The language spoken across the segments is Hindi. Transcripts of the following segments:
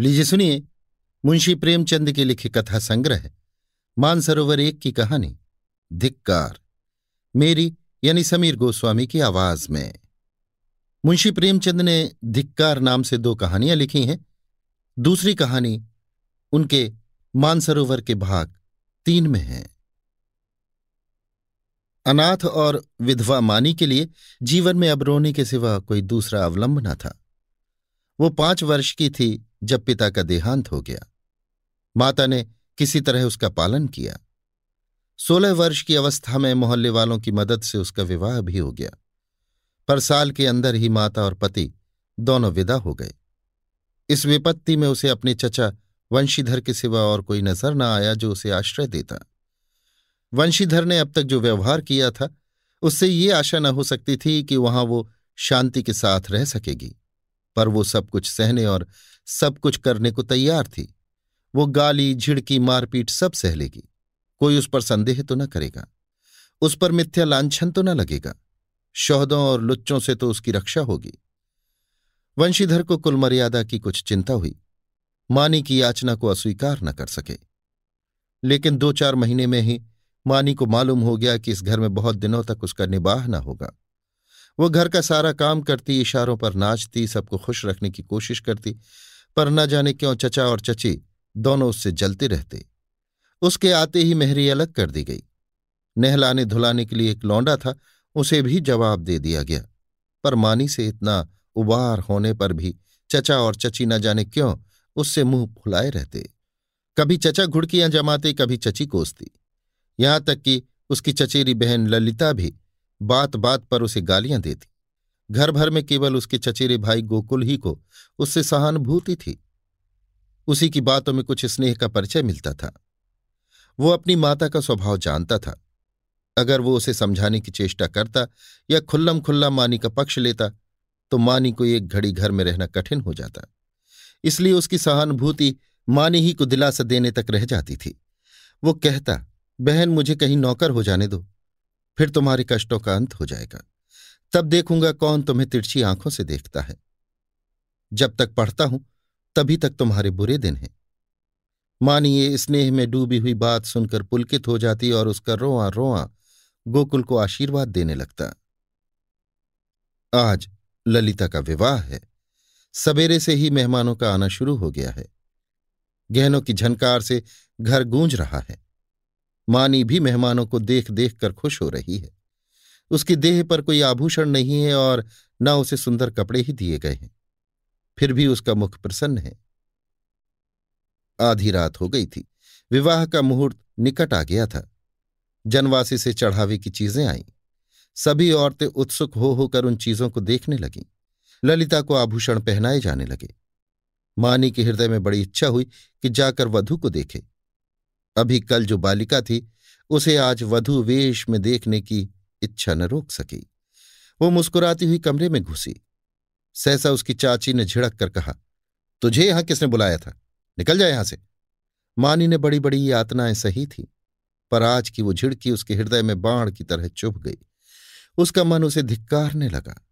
लीजिए सुनिए, मुंशी प्रेमचंद के लिखे कथा संग्रह, मानसरोवर एक की कहानी, धिक्कार, मेरी यानी समीर गोस्वामी की आवाज़ में। मुंशी प्रेमचंद ने धिक्कार नाम से दो कहानियाँ लिखी हैं। दूसरी कहानी उनके मानसरोवर के भाग तीन में है। अनाथ और विधवा मानी के लिए जीवन में अब रोने के सिवा कोई दूसरा अवलंब न था। वो पाँच वर्ष की थी जब पिता का देहांत हो गया। माता ने किसी तरह उसका पालन किया। सोलह वर्ष की अवस्था में मोहल्ले वालों की मदद से उसका विवाह भी हो गया। पर साल के अंदर ही माता और पति दोनों विदा हो गए। इस विपत्ति में उसे अपने चचा वंशीधर के सिवा और कोई नज़र न आया जो उसे आश्रय देता। वंशीधर ने अब तक जो व्यवहार किया था, उससे ये आशा न हो सकती थी कि वहाँ वो शांति के साथ रह सकेगी। पर वो सब कुछ सहने और सब कुछ करने को तैयार थी। वो गाली, झिड़की, मारपीट सब सह लेगी। कोई उस पर संदेह तो न करेगा। उस पर मिथ्या लांछन तो न लगेगा। शौहदों और लुच्चों से तो उसकी रक्षा होगी। वंशीधर को कुल मर्यादा की कुछ चिंता हुई। मानी की याचना को अस्वीकार न कर सके। लेकिन दो चार महीने में ही मानी को मालूम हो गया कि इस घर में बहुत दिनों तक उसका निबाह न होगा। वो घर का सारा काम करती, इशारों पर नाचती, सबको खुश रखने की कोशिश करती, पर न जाने क्यों चचा और चची दोनों उससे जलते रहते। उसके आते ही मेहरी अलग कर दी गई। नहलाने धुलाने के लिए एक लौंडा था, उसे भी जवाब दे दिया गया। पर मानी से इतना उबार होने पर भी चचा और चची न जाने क्यों उससे मुँह फुलाए रहते। कभी चचा घुड़कियाँ जमाते, कभी चची कोसती। यहाँ तक कि उसकी चचेरी बहन ललिता भी बात बात पर उसे गालियाँ देती। घर भर में केवल उसके चचेरे भाई गोकुल ही को उससे सहानुभूति थी। उसी की बातों में कुछ स्नेह का परिचय मिलता था। वो अपनी माता का स्वभाव जानता था। अगर वो उसे समझाने की चेष्टा करता या खुल्लम खुल्ला मानी का पक्ष लेता तो मानी को एक घड़ी घर में रहना कठिन हो जाता। इसलिए उसकी सहानुभूति मानी ही को दिलासा देने तक रह जाती थी। वो कहता, बहन, मुझे कहीं नौकर हो जाने दो। फिर तुम्हारे कष्टों का अंत हो जाएगा। तब देखूँगा कौन तुम्हें तिरछी आँखों से देखता है। जब तक पढ़ता हूँ, तभी तक तुम्हारे बुरे दिन हैं। मानिए स्नेह में डूबी हुई बात सुनकर पुलकित हो जाती और उसका रोआ रोआ गोकुल को आशीर्वाद देने लगता। आज ललिता का विवाह है। सवेरे से ही मेहमानों का आना शुरू हो गया है। गहनों की झनकार से घर गूंज रहा है। मानी भी मेहमानों को देख देख कर खुश हो रही है। उसकी देह पर कोई आभूषण नहीं है और न उसे सुंदर कपड़े ही दिए गए हैं। फिर भी उसका मुख प्रसन्न है। आधी रात हो गई थी। विवाह का मुहूर्त निकट आ गया था। जनवासी से चढ़ावे की चीज़ें आईं। सभी औरतें उत्सुक हो होकर उन चीज़ों को देखने लगीं। ललिता को आभूषण पहनाए जाने लगे। मानी के हृदय में बड़ी इच्छा हुई कि जाकर वधु को देखे। अभी कल जो बालिका थी, उसे आज वधु वेश में देखने की इच्छा न रोक सकी। वो मुस्कुराती हुई कमरे में घुसी। सहसा उसकी चाची ने झिड़क कर कहा, तुझे यहाँ किसने बुलाया था? निकल जाए यहाँ से। मानी ने बड़ी बड़ी यातनाएँ सही थी, पर आज की वो झिड़की उसके हृदय में बाण की तरह चुभ गई। उसका मन उसे धिक्कारने लगा।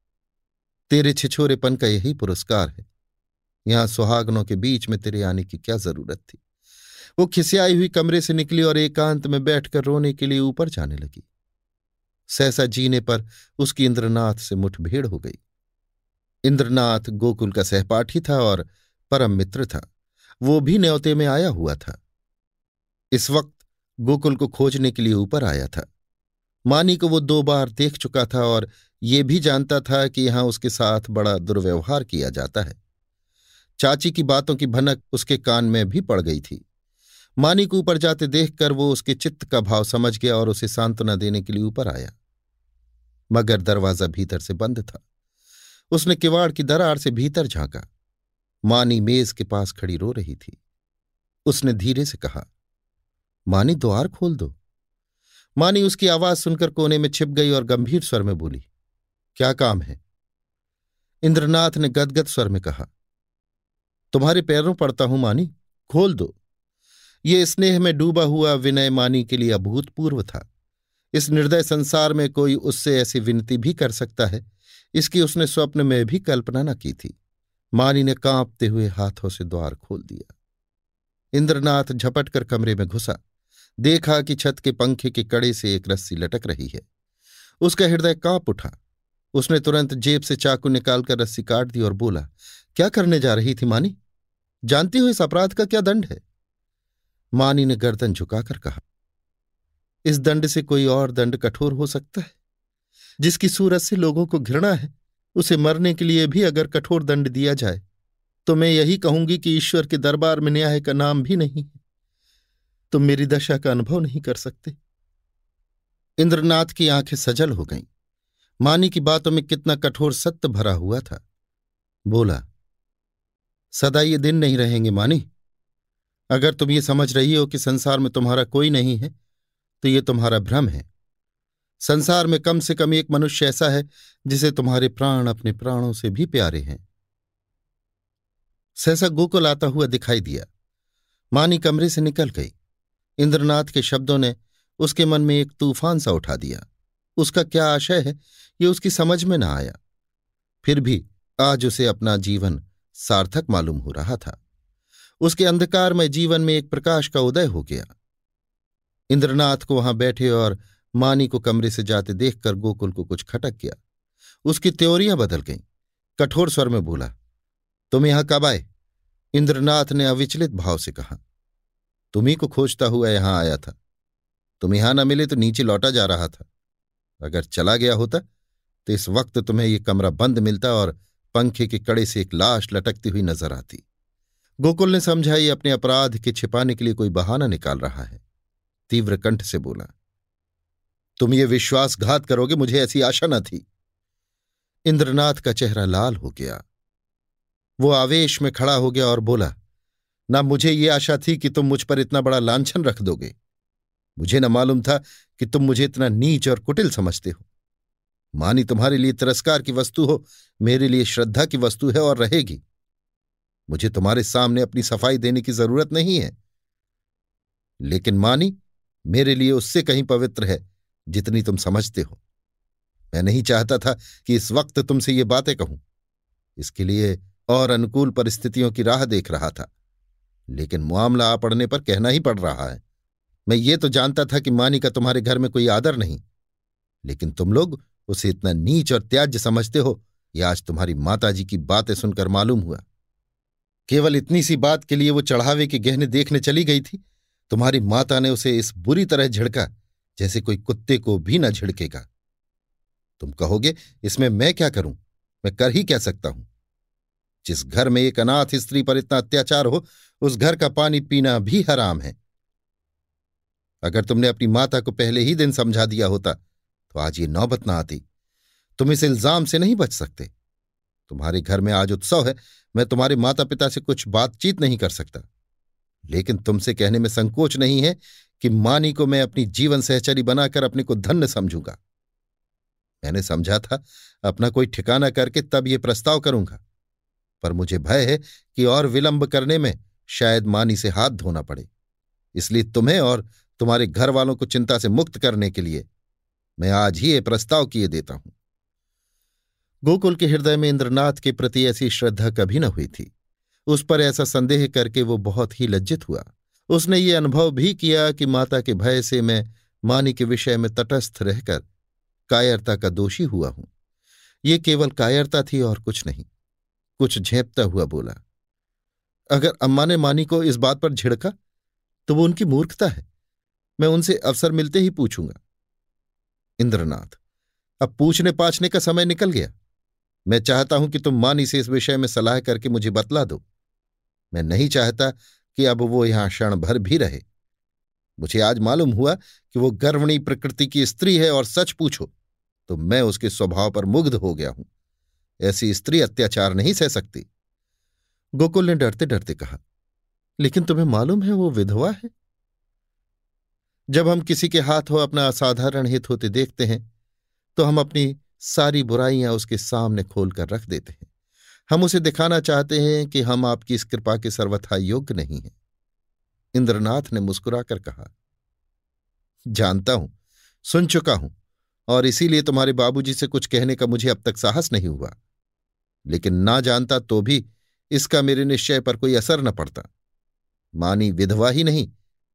तेरे छिछोरेपन का यही पुरस्कार है। यहाँ सुहागनों के बीच में तेरे आने की क्या ज़रूरत थी? वो खिसियाई हुई कमरे से निकली और एकांत में बैठकर रोने के लिए ऊपर जाने लगी। सहसा जीने पर उसकी इंद्रनाथ से मुठभेड़ हो गई। इंद्रनाथ गोकुल का सहपाठी था और परम मित्र था। वो भी न्योते में आया हुआ था। इस वक्त गोकुल को खोजने के लिए ऊपर आया था। मानी को वो दो बार देख चुका था और ये भी जानता था कि यहाँ उसके साथ बड़ा दुर्व्यवहार किया जाता है। चाची की बातों की भनक उसके कान में भी पड़ गई थी। मानी को ऊपर जाते देखकर वो उसके चित्त का भाव समझ गया और उसे सांत्वना देने के लिए ऊपर आया। मगर दरवाज़ा भीतर से बंद था। उसने किवाड़ की दरार से भीतर झांका। मानी मेज के पास खड़ी रो रही थी। उसने धीरे से कहा, मानी द्वार खोल दो। मानी उसकी आवाज़ सुनकर कोने में छिप गई और गंभीर स्वर में बोली, क्या काम है? इंद्रनाथ ने गदगद स्वर में कहा, तुम्हारे पैरों पड़ता हूँ मानी, खोल दो। ये स्नेह में डूबा हुआ विनय मानी के लिए अभूतपूर्व था। इस निर्दय संसार में कोई उससे ऐसी विनती भी कर सकता है, इसकी उसने स्वप्न में भी कल्पना न की थी। मानी ने कांपते हुए हाथों से द्वार खोल दिया। इंद्रनाथ झपट कर कमरे में घुसा। देखा कि छत के पंखे के कड़े से एक रस्सी लटक रही है। उसका हृदय काँप उठा। उसने तुरंत जेब से चाकू निकालकर रस्सी काट दी और बोला, क्या करने जा रही थी मानी? जानती हो इस अपराध का क्या दंड है? मानी ने गर्दन झुकाकर कहा, इस दंड से कोई और दंड कठोर हो सकता है? जिसकी सूरत से लोगों को घृणा है, उसे मरने के लिए भी अगर कठोर दंड दिया जाए तो मैं यही कहूँगी कि ईश्वर के दरबार में न्याय का नाम भी नहीं है। तुम मेरी दशा का अनुभव नहीं कर सकते। इंद्रनाथ की आँखें सजल हो गईं। मानी की बातों में कितना कठोर सत्य भरा हुआ था। बोला, सदा ये दिन नहीं रहेंगे मानी। अगर तुम ये समझ रही हो कि संसार में तुम्हारा कोई नहीं है तो ये तुम्हारा भ्रम है। संसार में कम से कम एक मनुष्य ऐसा है, जिसे तुम्हारे प्राण अपने प्राणों से भी प्यारे हैं। सहसा गोकुल आता हुआ दिखाई दिया। मानी कमरे से निकल गई। इंद्रनाथ के शब्दों ने उसके मन में एक तूफ़ान सा उठा दिया। उसका क्या आशय है, ये उसकी समझ में ना आया। फिर भी आज उसे अपना जीवन सार्थक मालूम हो रहा था। उसके अंधकार में जीवन में एक प्रकाश का उदय हो गया। इंद्रनाथ को वहाँ बैठे और मानी को कमरे से जाते देखकर गोकुल को कुछ खटक गया। उसकी त्योरियाँ बदल गईं। कठोर स्वर में बोला, तुम यहाँ कब आए? इंद्रनाथ ने अविचलित भाव से कहा तुम्ही को खोजता हुआ यहाँ आया था। तुम यहाँ न मिले तो नीचे लौटा जा रहा था। अगर चला गया होता तो इस वक्त तुम्हें यह कमरा बंद मिलता और पंखे के कड़े से एक लाश लटकती हुई नज़र आती। गोकुल ने समझा ये अपने अपराध के छिपाने के लिए कोई बहाना निकाल रहा है। तीव्र कंठ से बोला, तुम ये विश्वासघात करोगे, मुझे ऐसी आशा न थी। इंद्रनाथ का चेहरा लाल हो गया। वो आवेश में खड़ा हो गया और बोला, ना मुझे ये आशा थी कि तुम मुझ पर इतना बड़ा लांछन रख दोगे। मुझे न मालूम था कि तुम मुझे इतना नीच और कुटिल समझते हो। मानी तुम्हारे लिए तिरस्कार की वस्तु हो, मेरे लिए श्रद्धा की वस्तु है और रहेगी। मुझे तुम्हारे सामने अपनी सफ़ाई देने की ज़रूरत नहीं है। लेकिन मानी, मेरे लिए उससे कहीं पवित्र है, जितनी तुम समझते हो। मैं नहीं चाहता था कि इस वक्त तुमसे ये बातें कहूँ। इसके लिए और अनुकूल परिस्थितियों की राह देख रहा था। लेकिन मामला आ पड़ने पर कहना ही पड़ रहा है। मैं ये तो जानता था कि मानी का तुम्हारे घर में कोई आदर नहीं। लेकिन तुम लोग उसे इतना नीच और त्याज्य समझते हो यह आज तुम्हारी माताजी की बातें सुनकर मालूम हुआ। केवल इतनी सी बात के लिए वो चढ़ावे के गहने देखने चली गई थी। तुम्हारी माता ने उसे इस बुरी तरह झिड़का, जैसे कोई कुत्ते को भी न झिड़केगा। तुम कहोगे, इसमें मैं क्या करूँ? मैं कर ही क्या सकता हूँ? जिस घर में एक अनाथ स्त्री पर इतना अत्याचार हो, उस घर का पानी पीना भी हराम है। अगर तुमने अपनी माता को पहले ही दिन समझा दिया होता तो आज ये नौबत ना आती। तुम इस इल्ज़ाम से नहीं बच सकते। तुम्हारे घर में आज उत्सव है, मैं तुम्हारे माता पिता से कुछ बातचीत नहीं कर सकता। लेकिन तुमसे कहने में संकोच नहीं है कि मानी को मैं अपनी जीवन सहचरी बनाकर अपने को धन्य समझूँगा। मैंने समझा था, अपना कोई ठिकाना करके तब ये प्रस्ताव करूँगा। पर मुझे भय है कि और विलंब करने में शायद मानी से हाथ धोना पड़े। इसलिए तुम्हें और तुम्हारे घर वालों को चिंता से मुक्त करने के लिए मैं आज ही ये प्रस्ताव किए देता हूँ। गोकुल के हृदय में इंद्रनाथ के प्रति ऐसी श्रद्धा कभी न हुई थी। उस पर ऐसा संदेह करके वो बहुत ही लज्जित हुआ। उसने ये अनुभव भी किया कि माता के भय से मैं मानी के विषय में तटस्थ रहकर कायरता का दोषी हुआ हूँ। ये केवल कायरता थी और कुछ नहीं, कुछ झेपता हुआ बोला, अगर अम्मा ने मानी को इस बात पर झिड़का तो वो उनकी मूर्खता है। मैं उनसे अवसर मिलते ही पूछूँगा। इंद्रनाथ, अब पूछने पाछने का समय निकल गया। मैं चाहता हूँ कि तुम मानी से इस विषय में सलाह करके मुझे बतला दो। मैं नहीं चाहता कि अब वो यहाँ क्षण भर भी रहे। मुझे आज मालूम हुआ कि वो गर्वणी प्रकृति की स्त्री है और सच पूछो तो मैं उसके स्वभाव पर मुग्ध हो गया हूँ। ऐसी स्त्री अत्याचार नहीं सह सकती। गोकुल ने डरते डरते कहा, लेकिन तुम्हें मालूम है वो विधवा है? जब हम किसी के हाथों अपना असाधारण हित होते देखते हैं तो हम अपनी सारी बुराइयाँ उसके सामने खोलकर रख देते हैं। हम उसे दिखाना चाहते हैं कि हम आपकी इस कृपा के सर्वथा योग्य नहीं हैं। इंद्रनाथ ने मुस्कुराकर कहा, जानता हूँ, सुन चुका हूँ, और इसीलिए तुम्हारे बाबूजी से कुछ कहने का मुझे अब तक साहस नहीं हुआ। लेकिन ना जानता तो भी इसका मेरे निश्चय पर कोई असर न पड़ता। मानी विधवा ही नहीं,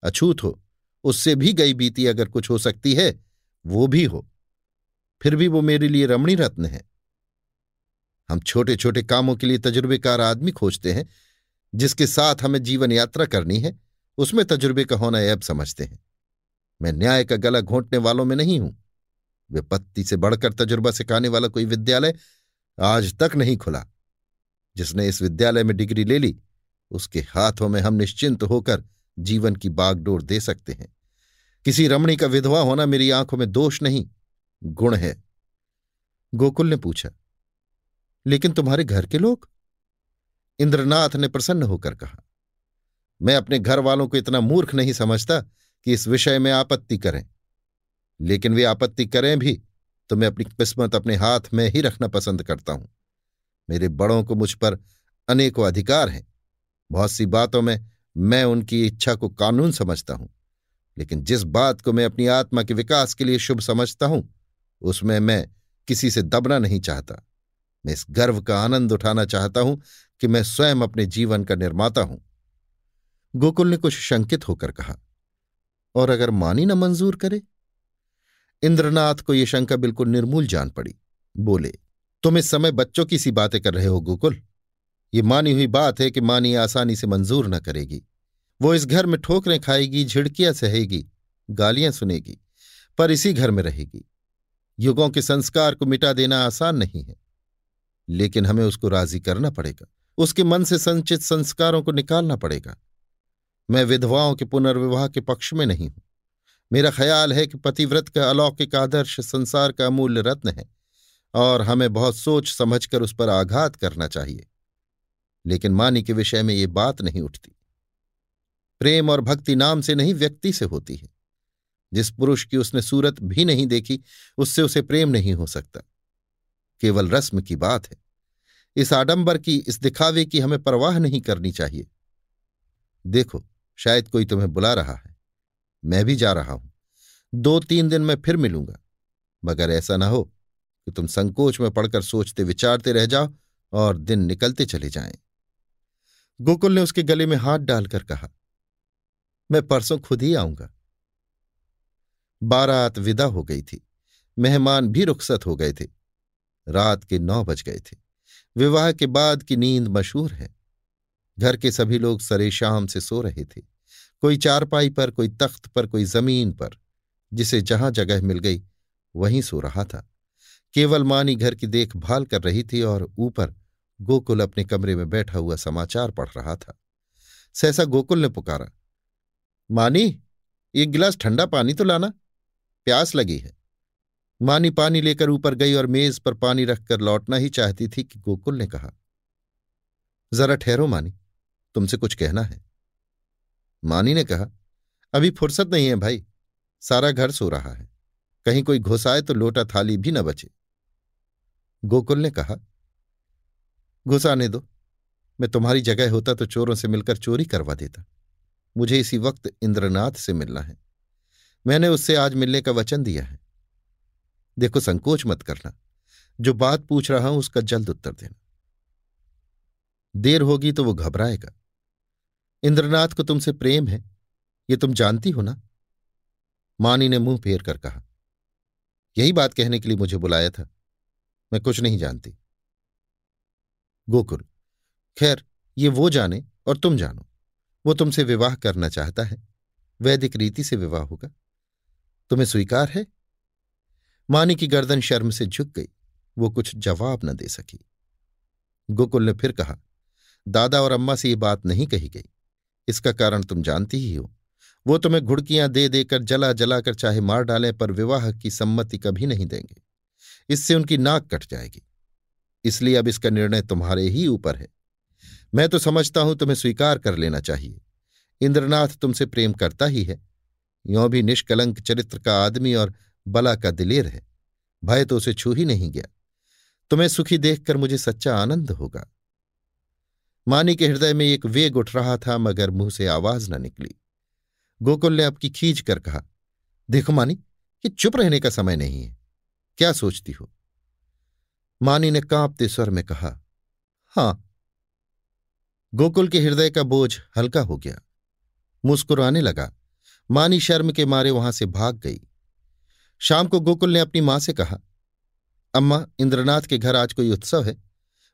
अछूत हो, उससे भी गई बीती अगर कुछ हो सकती है, वो भी हो। फिर भी वो मेरे लिए रमणी रत्न है। हम छोटे छोटे कामों के लिए तजुर्बेकार आदमी खोजते हैं, जिसके साथ हमें जीवन यात्रा करनी है, उसमें तजुर्बे का होना ऐब समझते हैं। मैं न्याय का गला घोंटने वालों में नहीं हूँ। विपत्ति से बढ़कर तजुर्बा सिखाने वाला कोई विद्यालय आज तक नहीं खुला। जिसने इस विद्यालय में डिग्री ले ली, उसके हाथों में हम निश्चिंत होकर जीवन की बागडोर दे सकते हैं। किसी रमणी का विधवा होना मेरी आँखों में दोष नहीं। गुण है। गोकुल ने पूछा, लेकिन तुम्हारे घर के लोग? इंद्रनाथ ने प्रसन्न होकर कहा, मैं अपने घर वालों को इतना मूर्ख नहीं समझता कि इस विषय में आपत्ति करें। लेकिन वे आपत्ति करें भी तो मैं अपनी किस्मत अपने हाथ में ही रखना पसंद करता हूँ। मेरे बड़ों को मुझ पर अनेकों अधिकार हैं। बहुत सी बातों में मैं उनकी इच्छा को कानून समझता हूँ। लेकिन जिस बात को मैं अपनी आत्मा के विकास के लिए शुभ समझता हूँ उसमें मैं किसी से दबना नहीं चाहता। मैं इस गर्व का आनंद उठाना चाहता हूँ कि मैं स्वयं अपने जीवन का निर्माता हूँ। गोकुल ने कुछ शंकित होकर कहा, और अगर मानी न मंजूर करे? इंद्रनाथ को यह शंका बिल्कुल निर्मूल जान पड़ी। बोले, तुम इस समय बच्चों की सी बातें कर रहे हो गोकुल। ये मानी हुई बात है कि मानी आसानी से मंजूर न करेगी। वो इस घर में ठोकरें खाएगी, झिड़कियाँ सहेगी, गालियाँ सुनेगी, पर इसी घर में रहेगी। युगों के संस्कार को मिटा देना आसान नहीं है। लेकिन हमें उसको राज़ी करना पड़ेगा। उसके मन से संचित संस्कारों को निकालना पड़ेगा। मैं विधवाओं के पुनर्विवाह के पक्ष में नहीं हूँ। मेरा ख्याल है कि पतिव्रत का अलौकिक आदर्श संसार का अमूल्य रत्न है और हमें बहुत सोच समझकर उस पर आघात करना चाहिए। लेकिन मानी के विषय में ये बात नहीं उठती। प्रेम और भक्ति नाम से नहीं, व्यक्ति से होती है। जिस पुरुष की उसने सूरत भी नहीं देखी, उससे उसे प्रेम नहीं हो सकता। केवल रस्म की बात है। इस आडंबर की, इस दिखावे की हमें परवाह नहीं करनी चाहिए। देखो, शायद कोई तुम्हें बुला रहा है। मैं भी जा रहा हूँ। दो तीन दिन में फिर मिलूँगा। मगर ऐसा ना हो कि तुम संकोच में पड़कर सोचते विचारते रह जाओ और दिन निकलते चले जाएँ। गोकुल ने उसके गले में हाथ डालकर कहा, मैं परसों खुद ही आऊँगा। बारात विदा हो गई थी। मेहमान भी रुखसत हो गए थे। रात के नौ बज गए थे। विवाह के बाद की नींद मशहूर है। घर के सभी लोग सरे शाम से सो रहे थे। कोई चारपाई पर, कोई तख्त पर, कोई ज़मीन पर, जिसे जहाँ जगह मिल गई, वहीं सो रहा था। केवल मानी घर की देखभाल कर रही थी और ऊपर गोकुल अपने कमरे में बैठा हुआ समाचार पढ़ रहा था। सहसा गोकुल ने पुकारा, मानी, एक गिलास ठंडा पानी तो लाना। प्यास लगी है। मानी पानी लेकर ऊपर गई और मेज पर पानी रखकर लौटना ही चाहती थी कि गोकुल ने कहा, जरा ठहरो मानी, तुमसे कुछ कहना है। मानी ने कहा, अभी फुर्सत नहीं है भाई, सारा घर सो रहा है, कहीं कोई घुसाए तो लोटा थाली भी न बचे। गोकुल ने कहा घुसाने दो, मैं तुम्हारी जगह होता तो चोरों से मिलकर चोरी करवा देता, मुझे इसी वक्त इंद्रनाथ से मिलना है। मैंने उससे आज मिलने का वचन दिया है। देखो, संकोच मत करना। जो बात पूछ रहा हूँ, उसका जल्द उत्तर देना। देर होगी तो वो घबराएगा। इंद्रनाथ को तुमसे प्रेम है, ये तुम जानती हो ना? मानी ने मुँह फेर कर कहा। यही बात कहने के लिए मुझे बुलाया था। मैं कुछ नहीं जानती। गोकुल, खैर, ये वो जाने और तुम जानो। वो तुमसे विवाह करना चाहता है। वैदिक रीति से विवाह होगा। तुम्हें स्वीकार है? मानी की गर्दन शर्म से झुक गई। वो कुछ जवाब न दे सकी। गोकुल ने फिर कहा, दादा और अम्मा से ये बात नहीं कही गई। इसका कारण तुम जानती ही हो। वो तुम्हें घुड़कियाँ दे देकर जला जलाकर चाहे मार डालें, पर विवाह की सम्मति कभी नहीं देंगे। इससे उनकी नाक कट जाएगी। इसलिए अब इसका निर्णय तुम्हारे ही ऊपर है। मैं तो समझता हूँ तुम्हें स्वीकार कर लेना चाहिए। इंद्रनाथ तुमसे प्रेम करता ही है। यों भी निष्कलंक चरित्र का आदमी और बला का दिलेर है। भय तो उसे छू ही नहीं गया। तुम्हें सुखी देखकर मुझे सच्चा आनंद होगा। मानी के हृदय में एक वेग उठ रहा था, मगर मुँह से आवाज़ न निकली। गोकुल ने आपकी खींच कर कहा, देखो मानी, ये चुप रहने का समय नहीं है। क्या सोचती हो? मानी ने कांपते स्वर में कहा, हाँ। गोकुल के हृदय का बोझ हल्का हो गया। मुस्कुराने लगा मानी शर्म के मारे वहाँ से भाग गई। शाम को गोकुल ने अपनी माँ से कहा, अम्मा, इंद्रनाथ के घर आज कोई उत्सव है।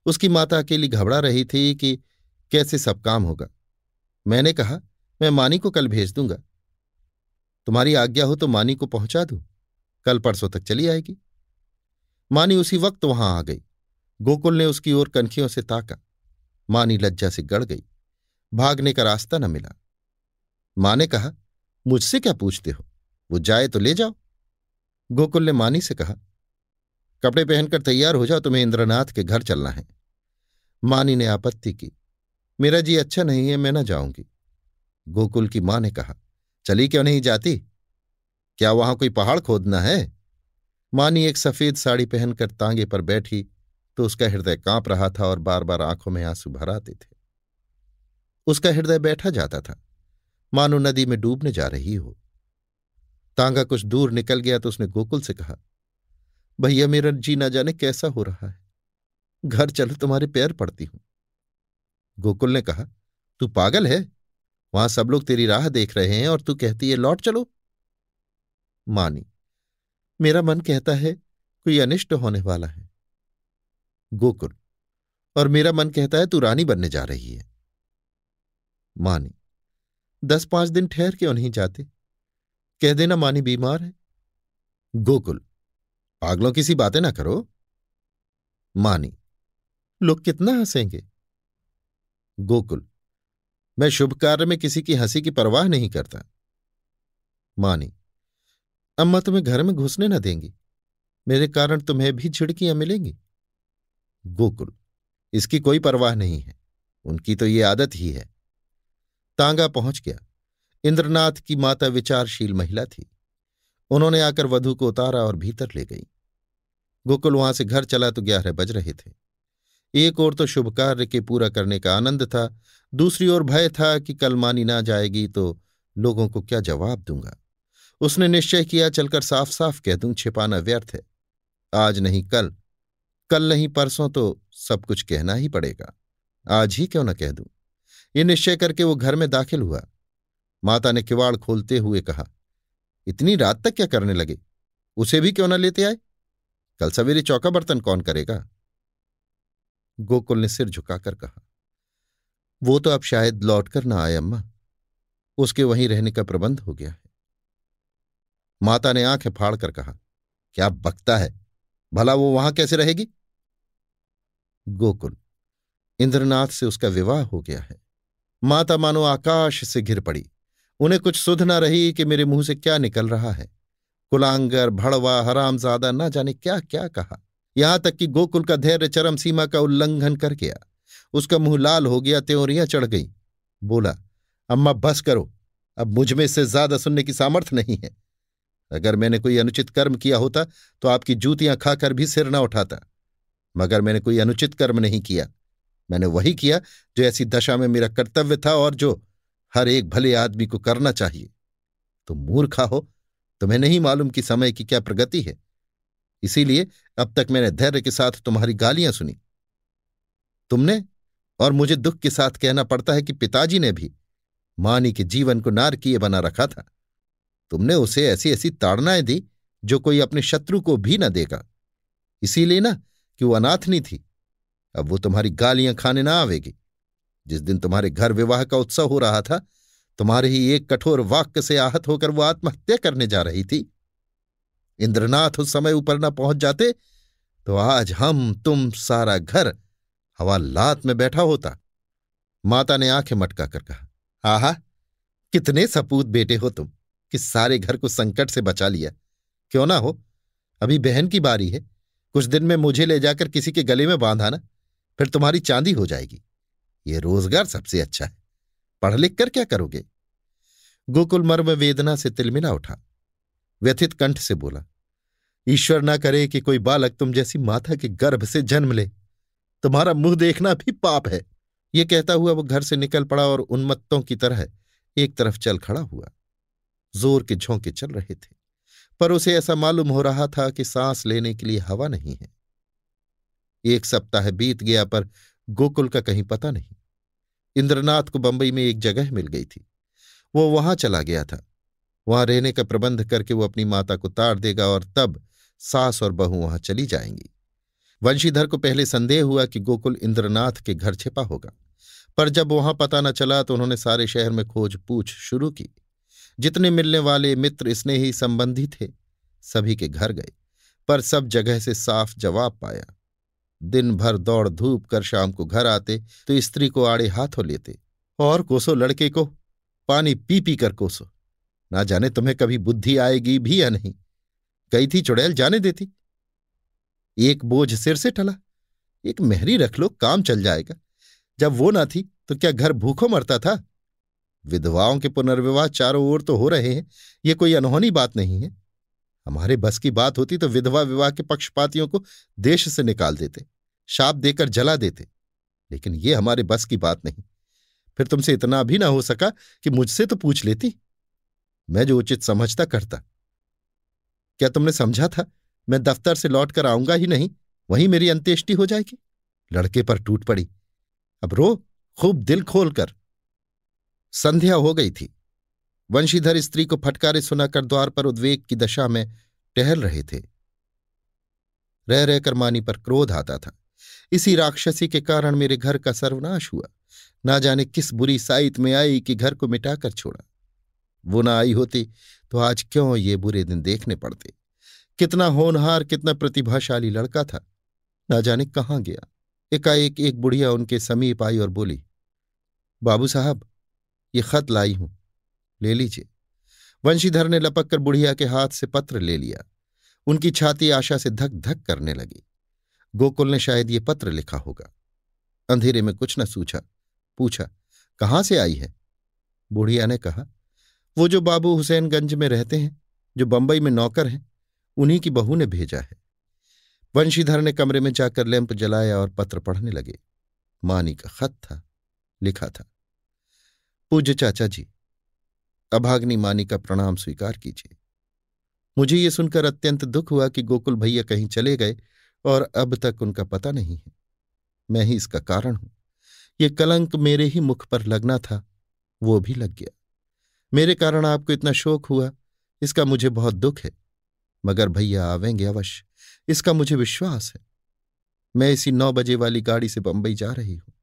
उसकी माता अकेली घबरा रही थी कि कैसे सब काम होगा। मैंने कहा, मैं मानी को कल भेज दूँगा। तुम्हारी आज्ञा हो तो मानी को पहुँचा दू। कल परसों तक चली आएगी। मानी उसी वक्त वहाँ आ गई। गोकुल ने उसकी ओर कनखियों से ताका। मानी लज्जा से गड़ गई। भागने का रास्ता न मिला। माँ ने कहा मुझसे क्या पूछते हो? वो जाए तो ले जाओ। गोकुल ने मानी से कहा, कपड़े पहनकर तैयार हो जाओ, तुम्हें इंद्रनाथ के घर चलना है। मानी ने आपत्ति की, मेरा जी अच्छा नहीं है, मैं ना जाऊँगी। गोकुल की माँ ने कहा, चली क्यों नहीं जाती? क्या वहाँ कोई पहाड़ खोदना है? मानी एक सफ़ेद साड़ी पहनकर तांगे पर बैठी तो उसका हृदय काँप रहा था और बार बार आँखों में आँसू भर आते थे। उसका हृदय बैठा जाता था। मानो नदी में डूबने जा रही हो। तांगा कुछ दूर निकल गया तो उसने गोकुल से कहा, भैया मेरा जी ना जाने कैसा हो रहा है। घर चलो, तुम्हारे पैर पड़ती हूँ। गोकुल ने कहा, तू पागल है? वहाँ सब लोग तेरी राह देख रहे हैं और तू कहती है, लौट चलो। मानी, मेरा मन कहता है, कोई अनिष्ट होने वाला है। गोकुल, और मेरा मन कहता है, तू रानी बनने जा रही है। मानी दस पाँच दिन ठहर क्यों नहीं जाते। कह देना मानी बीमार है। गोकुल, पागलों की सी बातें ना करो। मानी, लोग कितना हंसेंगे। गोकुल, मैं शुभ कार्य में किसी की हँसी की परवाह नहीं करता। मानी, अम्मा तुम्हें घर में घुसने न देंगी। मेरे कारण तुम्हें भी झिड़कियाँ मिलेंगी। गोकुल, इसकी कोई परवाह नहीं है। उनकी तो ये आदत ही है। तांगा पहुँच गया। इंद्रनाथ की माता विचारशील महिला थी। उन्होंने आकर वधु को उतारा और भीतर ले गई। गोकुल वहाँ से घर चला तो ग्यारह बज रहे थे। एक ओर तो शुभ कार्य के पूरा करने का आनंद था, दूसरी ओर भय था कि कल मानी ना जाएगी तो लोगों को क्या जवाब दूँगा। उसने निश्चय किया, चलकर साफ़ साफ़ कह दूँ, छिपाना व्यर्थ है। आज नहीं कल कल नहीं परसों तो सब कुछ कहना ही पड़ेगा। आज ही क्यों न कह दूँ? ये निश्चय करके वो घर में दाखिल हुआ। माता ने किवाड़ खोलते हुए कहा, इतनी रात तक क्या करने लगे? उसे भी क्यों ना लेते आए? कल सवेरे चौका बर्तन कौन करेगा? गोकुल ने सिर झुकाकर कहा, वो तो अब शायद लौट कर ना आए अम्मा। उसके वहीं रहने का प्रबंध हो गया है। माता ने आँखें फाड़कर कहा, क्या बकता है? भला वो वहाँ कैसे रहेगी? गोकुल, इंद्रनाथ से उसका विवाह हो गया है। माता मानो आकाश से घिर पड़ी। उन्हें कुछ सुध न रही कि मेरे मुँह से क्या निकल रहा है। कुलांगर, भड़वा, हरामजादा, न जाने क्या क्या कहा। यहाँ तक कि गोकुल का धैर्य चरम सीमा का उल्लंघन कर गया। उसका मुँह लाल हो गया, त्योरियाँ चढ़ गई। बोला, अम्मा, बस करो। अब मुझमें से ज़्यादा सुनने की सामर्थ्य नहीं है। अगर मैंने कोई अनुचित कर्म किया होता तो आपकी जूतियाँ खाकर भी सिर न उठाता। मगर मैंने कोई अनुचित कर्म नहीं किया। मैंने वही किया जो ऐसी दशा में मेरा कर्तव्य था और जो हर एक भले आदमी को करना चाहिए। तो मूर्खा हो, तुम्हें नहीं मालूम कि समय की क्या प्रगति है। इसीलिए अब तक मैंने धैर्य के साथ तुम्हारी गालियाँ सुनी। तुमने और मुझे दुख के साथ कहना पड़ता है कि पिताजी ने भी मानी के जीवन को नारकीय बना रखा था। तुमने उसे ऐसी ऐसी ताड़नाएँ दी जो कोई अपने शत्रु को भी न देगा। इसीलिए ना कि वो अनाथनी थी। अब वो तुम्हारी गालियाँ खाने ना आवेगी। जिस दिन तुम्हारे घर विवाह का उत्सव हो रहा था, तुम्हारे ही एक कठोर वाक्य से आहत होकर वो आत्महत्या करने जा रही थी। इंद्रनाथ उस समय ऊपर न पहुँच जाते तो आज हम, तुम सारा घर हवा लात में बैठा होता। माता ने आँखें मटका कर कहा, आहा, कितने सपूत बेटे हो तुम, कि सारे घर को संकट से बचा लिया। क्यों ना हो? अभी बहन की बारी है। कुछ दिन में मुझे ले जाकर किसी के गले में बांधा ना। फिर तुम्हारी चांदी हो जाएगी। ये रोज़गार सबसे अच्छा है। पढ़ लिख कर क्या करोगे? गोकुल मर्म वेदना से तिलमिला उठा। व्यथित कंठ से बोला, ईश्वर ना करे कि कोई बालक तुम जैसी माता के गर्भ से जन्म ले। तुम्हारा मुँह देखना भी पाप है। ये कहता हुआ वो घर से निकल पड़ा और उन्मत्तों की तरह एक तरफ़ चल खड़ा हुआ। ज़ोर के झोंके चल रहे थे। पर उसे ऐसा मालूम हो रहा था कि सांस लेने के लिए हवा नहीं है। एक सप्ताह बीत गया पर गोकुल का कहीं पता नहीं। इंद्रनाथ को बंबई में एक जगह मिल गई थी। वो वहाँ चला गया था। वहाँ रहने का प्रबंध करके वो अपनी माता को तार देगा और तब सास और बहू वहाँ चली जाएँगी। वंशीधर को पहले संदेह हुआ कि गोकुल इंद्रनाथ के घर छिपा होगा। पर जब वहाँ पता न चला तो उन्होंने सारे शहर में खोज पूछ शुरू की। जितने मिलने वाले मित्र स्नेही संबंधी थे, सभी के घर गए। पर सब जगह से साफ़ जवाब पाया। दिन भर दौड़ धूप कर शाम को घर आते तो स्त्री को आड़े हाथों लेते, और कोसो लड़के को, पानी पी पी कर कोसो। ना जाने तुम्हें कभी बुद्धि आएगी भी या नहीं। गई थी चुड़ैल जाने देती। एक बोझ सिर से टला एक मेहरी रख लो, काम चल जाएगा। जब वो ना थी तो क्या घर भूखों मरता था? विधवाओं के पुनर्विवाह चारों ओर तो हो रहे हैं, ये कोई अनहोनी बात नहीं है। हमारे बस की बात होती तो विधवा विवाह के पक्षपातियों को देश से निकाल देते, शाप देकर जला देते। लेकिन ये हमारे बस की बात नहीं। फिर तुमसे इतना भी ना हो सका कि मुझसे तो पूछ लेती। मैं जो उचित समझता करता। क्या तुमने समझा था? मैं दफ्तर से लौट कर आऊँगा ही नहीं, वहीं मेरी अंत्येष्टि हो जाएगी। लड़के पर टूट पड़ी। अब रो, खूब दिल खोलकर। संध्या हो गई थी। वंशीधर स्त्री को फटकारे सुनाकर द्वार पर उद्वेग की दशा में टहल रहे थे। रह रहकर मानी पर क्रोध आता था। इसी राक्षसी के कारण मेरे घर का सर्वनाश हुआ। ना जाने किस बुरी साइत में आई कि घर को मिटाकर छोड़ा। वो ना आई होती तो आज क्यों ये बुरे दिन देखने पड़ते? कितना होनहार, कितना प्रतिभाशाली लड़का था। ना जाने कहाँ गया। एकाएक एक बुढ़िया उनके समीप आई और बोली, बाबू साहब, ये खत लाई हूँ। ले लीजिए। वंशीधर ने लपक कर बुढ़िया के हाथ से पत्र ले लिया। उनकी छाती आशा से धक धक करने लगी। गोकुल ने शायद ये पत्र लिखा होगा। अंधेरे में कुछ न सूझा। पूछा, कहाँ से आई है? बुढ़िया ने कहा, वो जो बाबू हुसैनगंज में रहते हैं, जो बंबई में नौकर हैं, उन्हीं की बहू ने भेजा है। वंशीधर ने कमरे में जाकर लैंप जलाया और पत्र पढ़ने लगे। मानी का खत था, लिखा था। पूज्य चाचा जी अभाग्नि मानी का प्रणाम स्वीकार कीजिए। मुझे ये सुनकर अत्यंत दुख हुआ कि गोकुल भैया कहीं चले गए और अब तक उनका पता नहीं है। मैं ही इसका कारण हूँ। ये कलंक मेरे ही मुख पर लगना था, वो भी लग गया। मेरे कारण आपको इतना शोक हुआ, इसका मुझे बहुत दुख है, मगर भैया आवेंगे अवश्य, इसका मुझे विश्वास है। मैं इसी नौ बजे वाली गाड़ी से बंबई जा रही हूँ।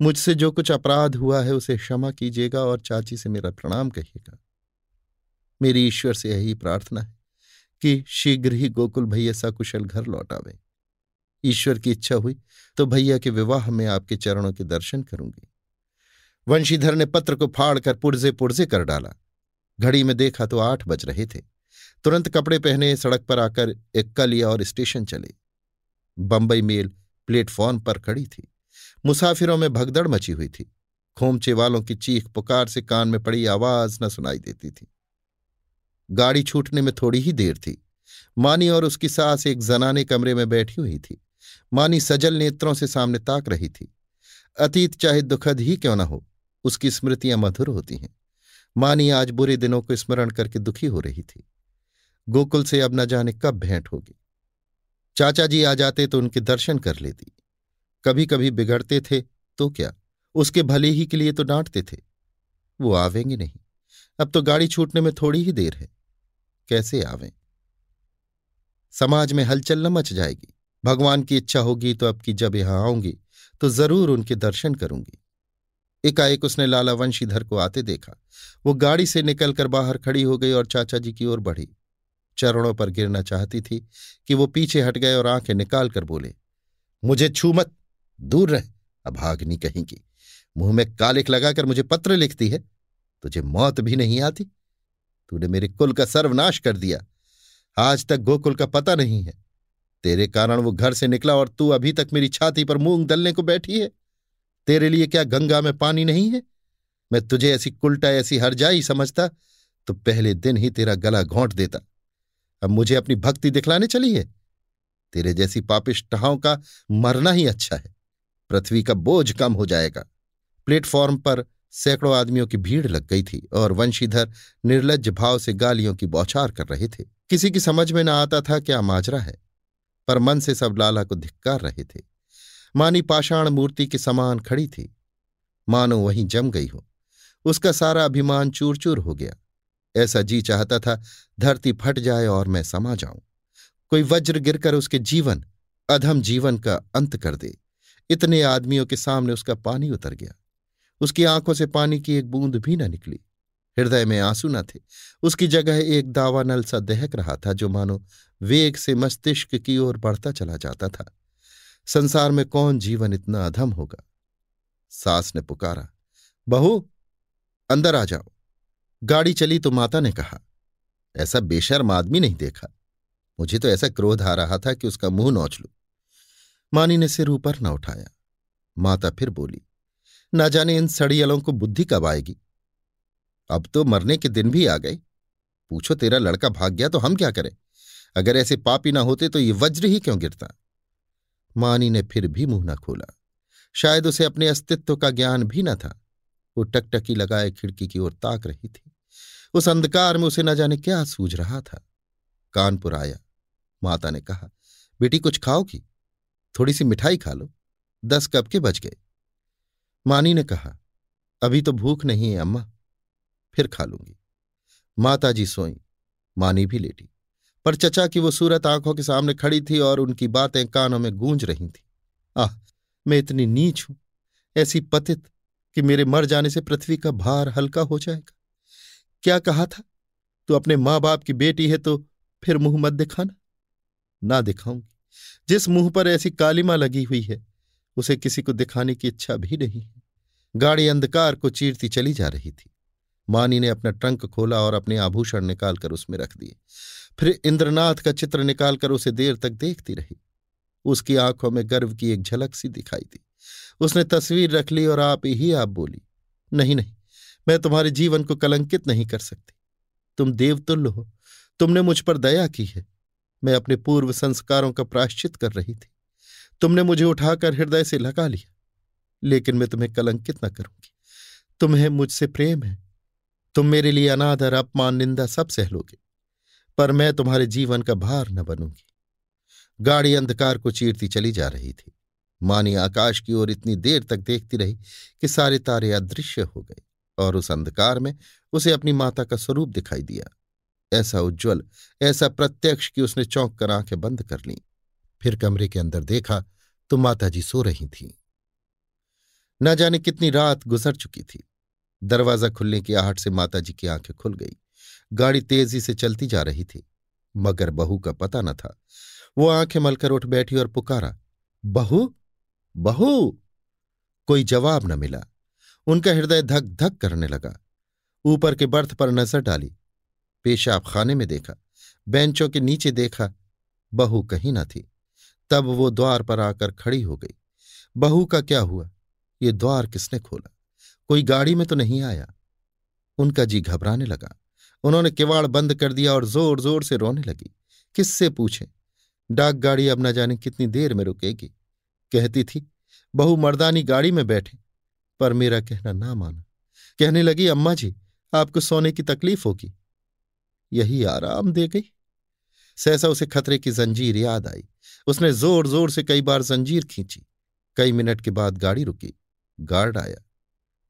मुझसे जो कुछ अपराध हुआ है उसे क्षमा कीजिएगा और चाची से मेरा प्रणाम कहिएगा। मेरी ईश्वर से यही प्रार्थना है कि शीघ्र ही गोकुल भैया सकुशल घर लौट आवे। ईश्वर की इच्छा हुई तो भैया के विवाह में आपके चरणों के दर्शन करूँगी। वंशीधर ने पत्र को फाड़कर पुर्जे पुर्जे कर डाला। घड़ी में देखा तो आठ बज रहे थे। तुरंत कपड़े पहने सड़क पर आकर एक्का लिया और स्टेशन चले। बंबई मेल प्लेटफॉर्म पर खड़ी थी। मुसाफिरों में भगदड़ मची हुई थी। खोमचे वालों की चीख पुकार से कान में पड़ी आवाज़ न सुनाई देती थी। गाड़ी छूटने में थोड़ी ही देर थी। मानी और उसकी सास एक जनाने कमरे में बैठी हुई थी। मानी सजल नेत्रों से सामने ताक रही थी। अतीत चाहे दुखद ही क्यों न हो, उसकी स्मृतियाँ मधुर होती हैं। मानी आज बुरे दिनों को स्मरण करके दुखी हो रही थी। गोकुल से अब न जाने कब भेंट होगी। चाचा जी आ जाते तो उनके दर्शन कर लेती। कभी कभी बिगड़ते थे तो क्या? उसके भले ही के लिए तो डांटते थे। वो आवेंगे नहीं। अब तो गाड़ी छूटने में थोड़ी ही देर है। कैसे आवें? समाज में हलचल न मच जाएगी। भगवान की इच्छा होगी तो अब की जब यहाँ आऊँगी तो ज़रूर उनके दर्शन करूँगी। एकाएक उसने लाला वंशीधर को आते देखा। वो गाड़ी से निकलकर बाहर खड़ी हो गई और चाचा जी की ओर बढ़ी। चरणों पर गिरना चाहती थी कि वो पीछे हट गए और आँखें निकाल कर बोले, मुझे छू मत। दूर रह अभाग्नि कहेंगी। मुँह में कालिक लगाकर मुझे पत्र लिखती है, तुझे मौत भी नहीं आती। तूने मेरे कुल का सर्वनाश कर दिया। आज तक गोकुल का पता नहीं है। तेरे कारण वो घर से निकला और तू अभी तक मेरी छाती पर मूंग दलने को बैठी है। तेरे लिए क्या गंगा में पानी नहीं है? मैं तुझे ऐसी कुलटा, ऐसी हरजाई समझता तो पहले दिन ही तेरा गला घोंट देता। अब मुझे अपनी भक्ति दिखलाने चली है। तेरे जैसी पापिष्टहाओं का मरना ही अच्छा है। पृथ्वी का बोझ कम हो जाएगा। प्लेटफॉर्म पर सैकड़ों आदमियों की भीड़ लग गई थी और वंशीधर निर्लज भाव से गालियों की बौछार कर रहे थे। किसी की समझ में न आता था क्या माजरा है, पर मन से सब लाला को धिक्कार रहे थे। मानी पाषाण मूर्ति के समान खड़ी थी। मानो वहीं जम गई हो। उसका सारा अभिमान चूर चूर हो गया। ऐसा जी चाहता था, धरती फट जाए और मैं समा जाऊँ। कोई वज्र गिरकर उसके जीवन, अधम जीवन का अंत कर दे। इतने आदमियों के सामने उसका पानी उतर गया। उसकी आँखों से पानी की एक बूंद भी न निकली। हृदय में आँसू न थे। उसकी जगह एक दावा नल सा दहक रहा था जो मानो वेग से मस्तिष्क की ओर बढ़ता चला जाता था। संसार में कौन जीवन इतना अधम होगा? सास ने पुकारा, बहू, अंदर आ जाओ। गाड़ी चली तो माता ने कहा, ऐसा बेशर्म आदमी नहीं देखा। मुझे तो ऐसा क्रोध आ रहा था कि उसका मुँह नोच लू। मानी ने सिर ऊपर न उठाया। माता फिर बोली, ना जाने इन सड़ियलों को बुद्धि कब आएगी? अब तो मरने के दिन भी आ गए। पूछो तेरा लड़का भाग गया तो हम क्या करें? अगर ऐसे पापी ना होते तो ये वज्र ही क्यों गिरता? मानी ने फिर भी मुँह न खोला। शायद उसे अपने अस्तित्व का ज्ञान भी न था। वो टकटकी लगाए खिड़की की ओर ताक रही थी। उस अंधकार में उसे न जाने क्या सूझ रहा था। कानपुर आया। माता ने कहा, बेटी कुछ खाओगी? थोड़ी सी मिठाई खा लो। दस कब के बज गए। मानी ने कहा, अभी तो भूख नहीं है, अम्मा। फिर खा लूँगी। माता जी सोई। मानी भी लेटी। पर चचा की वो सूरत आँखों के सामने खड़ी थी और उनकी बातें कानों में गूंज रही थी। आह, मैं इतनी नीच हूँ। ऐसी पतित कि मेरे मर जाने से पृथ्वी का भार हल्का हो जाएगा। क्या कहा था? तू अपने माँ बाप की बेटी है तो फिर मुँह मत दिखाना। ना दिखाऊँगी। जिस मुँह पर ऐसी कालिमा लगी हुई है, उसे किसी को दिखाने की इच्छा भी नहीं है। गाड़ी अंधकार को चीरती चली जा रही थी। मानी ने अपना ट्रंक खोला और अपने आभूषण निकालकर उसमें रख दिए। फिर इंद्रनाथ का चित्र निकालकर उसे देर तक देखती रही। उसकी आँखों में गर्व की एक झलक सी दिखाई दी। उसने तस्वीर रख ली और आप ही आप बोली, नहीं नहीं, मैं तुम्हारे जीवन को कलंकित नहीं कर सकती। तुम देवतुल्य हो। तुमने मुझ पर दया की है। मैं अपने पूर्व संस्कारों का प्राश्चित कर रही थी। तुमने मुझे उठाकर हृदय से लगा लिया, लेकिन मैं तुम्हें कलंकित न करूँगी। तुम्हें मुझसे प्रेम है। तुम मेरे लिए अनादर अपमान निंदा सब सह लोगे पर मैं तुम्हारे जीवन का भार न बनूँगी। गाड़ी अंधकार को चीरती चली जा रही थी। मानी आकाश की ओर इतनी देर तक देखती रही कि सारे तारे अदृश्य हो गए और उस अंधकार में उसे अपनी माता का स्वरूप दिखाई दिया। ऐसा उज्जवल, ऐसा प्रत्यक्ष कि उसने चौंक कर आँखें बंद कर लीं। फिर कमरे के अंदर देखा तो माताजी सो रही थीं। न जाने कितनी रात गुजर चुकी थी। दरवाज़ा खुलने की आहट से माताजी की आँखें खुल गई। गाड़ी तेज़ी से चलती जा रही थी, मगर बहू का पता न था। वो आँखें मलकर उठ बैठी और पुकारा, बहू? बहू? कोई जवाब न मिला। उनका हृदय धक धक करने लगा। ऊपर के बर्थ पर नज़र डाली। पेशाब खाने में देखा, बेंचों के नीचे देखा, बहू कहीं न थी। तब वो द्वार पर आकर खड़ी हो गई। बहू का क्या हुआ? ये द्वार किसने खोला? कोई गाड़ी में तो नहीं आया? उनका जी घबराने लगा। उन्होंने किवाड़ बंद कर दिया और ज़ोर ज़ोर से रोने लगी। किससे पूछे? डाक गाड़ी अब न जाने कितनी देर में रुकेगी। कहती थी, बहु मर्दानी गाड़ी में बैठे। पर मेरा कहना ना माना। कहने लगी, अम्मा जी, आपको सोने की तकलीफ़ होगी। यही आराम दे गई। सहसा उसे खतरे की जंजीर याद आई। उसने ज़ोर ज़ोर से कई बार जंजीर खींची। कई मिनट के बाद गाड़ी रुकी। गार्ड आया।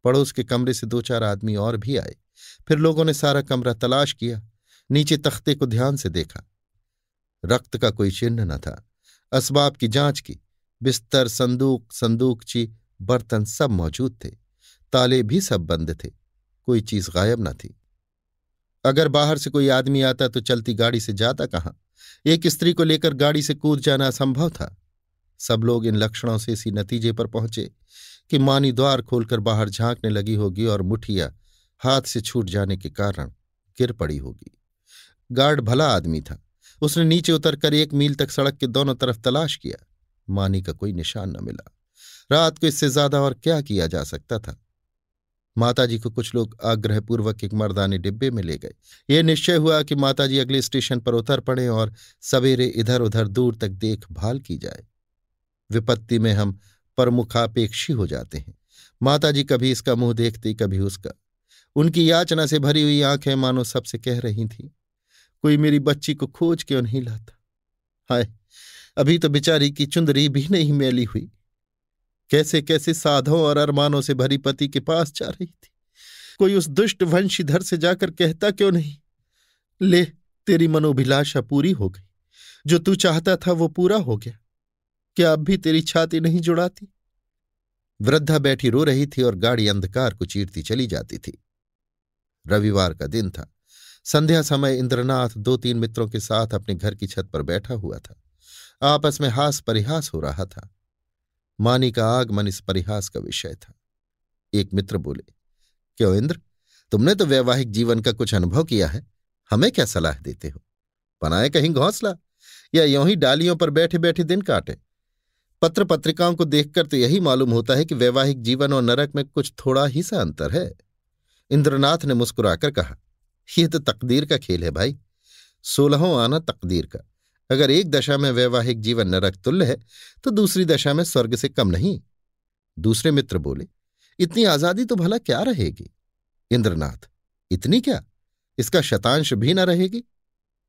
पड़ोस के कमरे से दो चार आदमी और भी आए। फिर लोगों ने सारा कमरा तलाश किया। नीचे तख्ते को ध्यान से देखा। रक्त का कोई चिन्ह न था। असबाब की जाँच की। बिस्तर, संदूक संदूकची बर्तन सब मौजूद थे। ताले भी सब बंद थे। कोई चीज़ गायब न थी। अगर बाहर से कोई आदमी आता तो चलती गाड़ी से जाता कहाँ? एक स्त्री को लेकर गाड़ी से कूद जाना असंभव था। सब लोग इन लक्षणों से इसी नतीजे पर पहुँचे कि मानी द्वार खोलकर बाहर झांकने लगी होगी और मुठिया हाथ से छूट जाने के कारण गिर पड़ी होगी। गार्ड भला आदमी था। उसने नीचे उतरकर एक मील तक सड़क के दोनों तरफ़ तलाश किया। मानी का कोई निशान न मिला। रात को इससे ज़्यादा और क्या किया जा सकता था? माताजी को कुछ लोग आग्रहपूर्वक एक मर्दाने डिब्बे में ले गए। ये निश्चय हुआ कि माताजी अगले स्टेशन पर उतर पड़े और सवेरे इधर उधर दूर तक देखभाल की जाए। विपत्ति में हम प्रमुखापेक्षी हो जाते हैं। माताजी कभी इसका मुँह देखती, कभी उसका। उनकी याचना से भरी हुई आँखें मानो सबसे कह रही थी, कोई मेरी बच्ची को खोज क्यों नहीं लाता। हाय, अभी तो बेचारी की चुंदरी भी नहीं मैली हुई। कैसे कैसे साधों और अरमानों से भरी पति के पास जा रही थी। कोई उस दुष्ट वंशीधर से जाकर कहता क्यों नहीं? ले, तेरी मनोभिलाषा पूरी हो गई। जो तू चाहता था वो पूरा हो गया। क्या अब भी तेरी छाती नहीं जुड़ाती? वृद्धा बैठी रो रही थी और गाड़ी अंधकार को चीरती चली जाती थी। रविवार का दिन था। संध्या समय इंद्रनाथ दो तीन मित्रों के साथ अपने घर की छत पर बैठा हुआ था। आपस में हास परिहास हो रहा था। मानी का आगमन इस परिहास का विषय था। एक मित्र बोले, क्यों इंद्र, तुमने तो वैवाहिक जीवन का कुछ अनुभव किया है, हमें क्या सलाह देते हो? बनाए कहीं घोंसला, या यों ही डालियों पर बैठे बैठे दिन काटे? पत्र पत्रिकाओं को देखकर तो यही मालूम होता है कि वैवाहिक जीवन और नरक में कुछ थोड़ा ही सा अंतर है। इंद्रनाथ ने मुस्कुराकर कहा यह तो तकदीर का खेल है भाई। सोलहों आना तकदीर का। अगर एक दशा में वैवाहिक जीवन नरक तुल्य है तो दूसरी दशा में स्वर्ग से कम नहीं। दूसरे मित्र बोले, इतनी आज़ादी तो भला क्या रहेगी? इंद्रनाथ, इतनी क्या? इसका शतांश भी न रहेगी।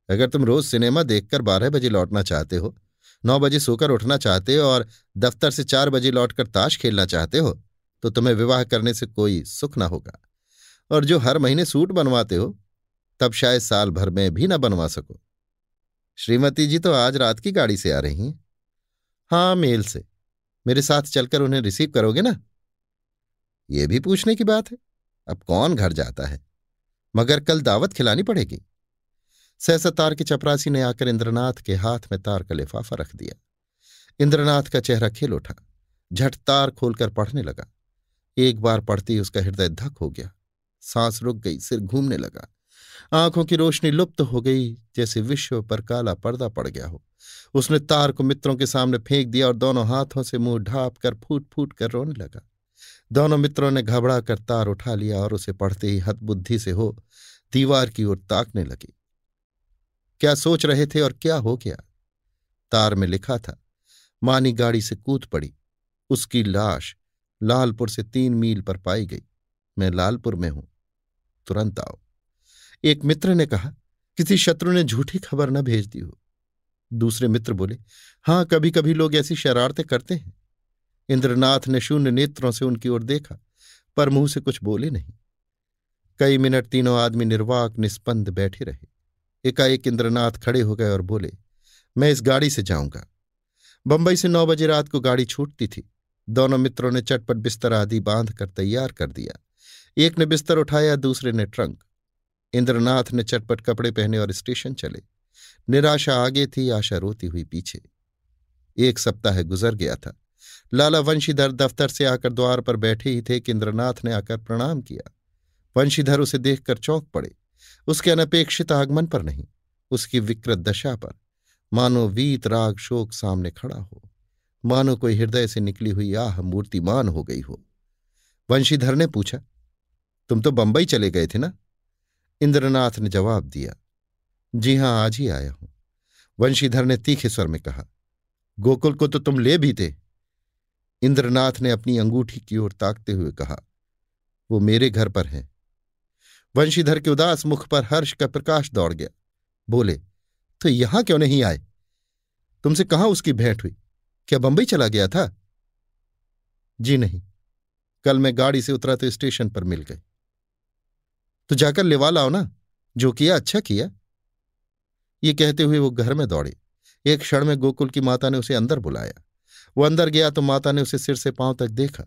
अगर तुम रोज सिनेमा देखकर बारह बजे लौटना चाहते हो, नौ बजे सोकर उठना चाहते हो और दफ्तर से चार बजे लौटकर ताश खेलना चाहते हो तो तुम्हें विवाह करने से कोई सुख ना होगा। और जो हर महीने सूट बनवाते हो, तब शायद साल भर में भी ना बनवा सको। श्रीमती जी तो आज रात की गाड़ी से आ रही हैं। हाँ मेल से। मेरे साथ चलकर उन्हें रिसीव करोगे ना? ये भी पूछने की बात है। अब कौन घर जाता है? मगर कल दावत खिलानी पड़ेगी। सहसा तार की चपरासी ने आकर इंद्रनाथ के हाथ में तार का लिफाफा रख दिया। इंद्रनाथ का चेहरा खिल उठा। झट तार खोलकर पढ़ने लगा। एक बार पढ़ते ही उसका हृदय धक हो गया। सांस रुक गई, सिर घूमने लगा। आँखों की रोशनी लुप्त हो गई, जैसे विश्व पर काला पर्दा पड़ गया हो। उसने तार को मित्रों के सामने फेंक दिया और दोनों हाथों से मुँह ढाप कर फूट फूट कर रोने लगा। दोनों मित्रों ने घबरा कर तार उठा लिया और उसे पढ़ते ही हतबुद्धि से हो दीवार की ओर ताकने लगे। क्या सोच रहे थे और क्या हो गया? तार में लिखा था, मानी गाड़ी से कूद पड़ी। उसकी लाश लालपुर से तीन मील पर पाई गई। मैं लालपुर में हूँ। तुरंत आओ। एक मित्र ने कहा, किसी शत्रु ने झूठी खबर न भेज दी हो। दूसरे मित्र बोले, हाँ कभी कभी लोग ऐसी शरारतें करते हैं। इंद्रनाथ ने शून्य नेत्रों से उनकी ओर देखा, पर मुँह से कुछ बोले नहीं। कई मिनट तीनों आदमी निर्वाक, निस्पंद बैठे रहे। एकाएक इंद्रनाथ खड़े हो गए और बोले, मैं इस गाड़ी से जाऊँगा। बंबई से नौ बजे रात को गाड़ी छूटती थी। दोनों मित्रों ने चटपट बिस्तर आदि बाँध कर तैयार कर दिया। एक ने बिस्तर उठाया, दूसरे ने ट्रंक। इंद्रनाथ ने चटपट कपड़े पहने और स्टेशन चले। निराशा आगे थी, आशा रोती हुई पीछे। एक सप्ताह गुजर गया था। लाला वंशीधर दफ्तर से आकर द्वार पर बैठे ही थे कि इंद्रनाथ ने आकर प्रणाम किया। वंशीधर उसे देखकर चौंक पड़े। उसके अनपेक्षित आगमन पर नहीं, उसकी विकृत दशा पर। मानो वीत, राग, शोक सामने खड़ा हो। मानो कोई हृदय से निकली हुई आह मूर्तिमान हो गई हो। वंशीधर ने पूछा, तुम तो बंबई चले गए थे ना? इंद्रनाथ ने जवाब दिया, जी हाँ, आज ही आया हूँ। वंशीधर ने तीखे स्वर में कहा, गोकुल को तो तुम ले भी थे। इंद्रनाथ ने अपनी अंगूठी की ओर ताकते हुए कहा, वो मेरे घर पर है। वंशीधर के उदास मुख पर हर्ष का प्रकाश दौड़ गया, बोले तो यहाँ क्यों नहीं आए? तुमसे कहा उसकी भेंट हुई? क्या बंबई चला गया था? जी नहीं, कल मैं गाड़ी से उतरा तो स्टेशन पर मिल गए। तो जाकर लेवा लाओ ना, जो किया अच्छा किया। ये कहते हुए वो घर में दौड़े। एक क्षण में गोकुल की माता ने उसे अंदर बुलाया। वो अंदर गया तो माता ने उसे सिर से पाँव तक देखा।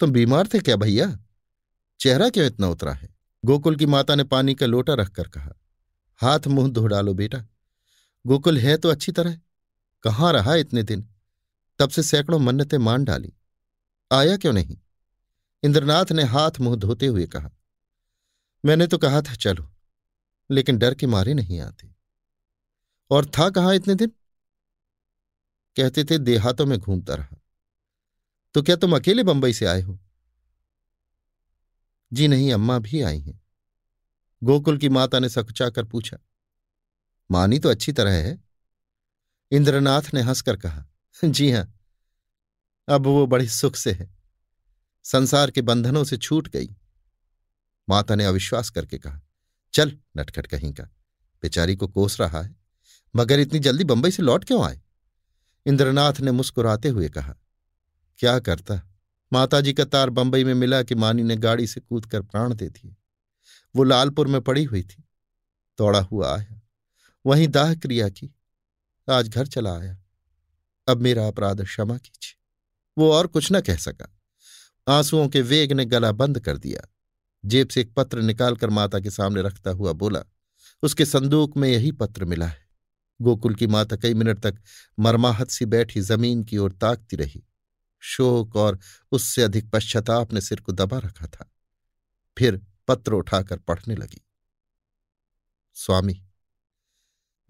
तुम बीमार थे क्या भैया? चेहरा क्यों इतना उतरा है? गोकुल की माता ने पानी का लोटा रखकर कहा, हाथ मुँह धो डालो बेटा। गोकुल है तो अच्छी तरह। कहाँ रहा इतने दिन? तब से सैकड़ों मन्नतें मान डाली। आया क्यों नहीं? इंद्रनाथ ने हाथ मुँह धोते हुए कहा मैंने तो कहा था, चलो। लेकिन डर के मारे नहीं आते। और था कहाँ इतने दिन? कहते थे, देहातों में घूमता रहा। तो क्या तुम अकेले बंबई से आए हो? जी नहीं, अम्मा भी आई हैं। गोकुल की माता ने सकुचाकर पूछा, मानी तो अच्छी तरह है? इंद्रनाथ ने हंसकर कहा, जी हाँ, अब वो बड़े सुख से है। संसार के बंधनों से छूट गई। माता ने अविश्वास करके कहा, चल, नटखट कहीं का। बेचारी को कोस रहा है। मगर इतनी जल्दी बंबई से लौट क्यों आए? इंद्रनाथ ने मुस्कुराते हुए कहा, क्या करता? माताजी का तार बंबई में मिला कि मानी ने गाड़ी से कूद कर प्राण दे दिए। वो लालपुर में पड़ी हुई थी। दौड़ा हुआ आया। वहीं दाह क्रिया की। आज घर चला आया। अब मेरा अपराध क्षमा कीजिए। वो और कुछ न कह सका। आंसुओं के वेग ने गला बंद कर दिया। जेब से एक पत्र निकालकर माता के सामने रखता हुआ बोला, उसके संदूक में यही पत्र मिला है। गोकुल की माता कई मिनट तक मरमाहत सी बैठी ज़मीन की ओर ताकती रही। शोक और उससे अधिक पश्चाताप ने सिर को दबा रखा था। फिर पत्र उठाकर पढ़ने लगी। स्वामी,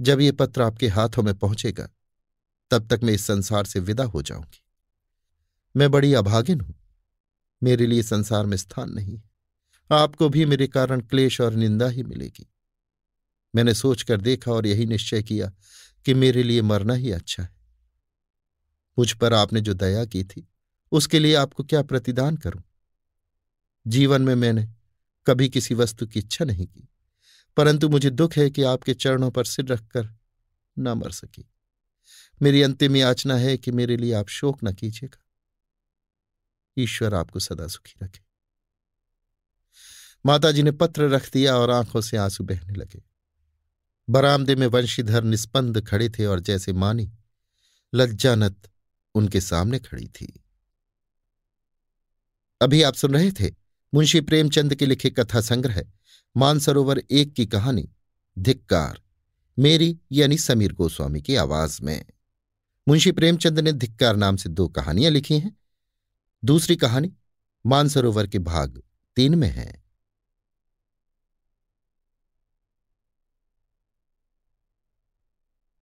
जब ये पत्र आपके हाथों में पहुंचेगा, तब तक मैं इस संसार से विदा हो जाऊँगी। मैं बड़ी अभागिन हूँ। मेरे लिए संसार में स्थान नहीं आपको भी मेरे कारण क्लेश और निंदा ही मिलेगी। मैंने सोचकर देखा और यही निश्चय किया कि मेरे लिए मरना ही अच्छा है। मुझ पर आपने जो दया की थी, उसके लिए आपको क्या प्रतिदान करूँ? जीवन में मैंने कभी किसी वस्तु की इच्छा नहीं की, परंतु मुझे दुख है कि आपके चरणों पर सिर रखकर न मर सकी। मेरी अंतिम याचना है कि मेरे लिए आप शोक न कीजिएगा। ईश्वर आपको सदा सुखी रखे। माताजी ने पत्र रख दिया और आँखों से आँसू बहने लगे। बरामदे में वंशीधर निस्पंद खड़े थे और जैसे मानी लज्जानत उनके सामने खड़ी थी। अभी आप सुन रहे थे मुंशी प्रेमचंद के लिखे कथा संग्रह, मानसरोवर एक की कहानी, धिक्कार, मेरी यानी समीर गोस्वामी की आवाज़ में। मुंशी प्रेमचंद ने धिक्कार नाम से दो कहानियाँ लिखी हैं। दूसरी कहानी मानसरोवर के भाग तीन में है।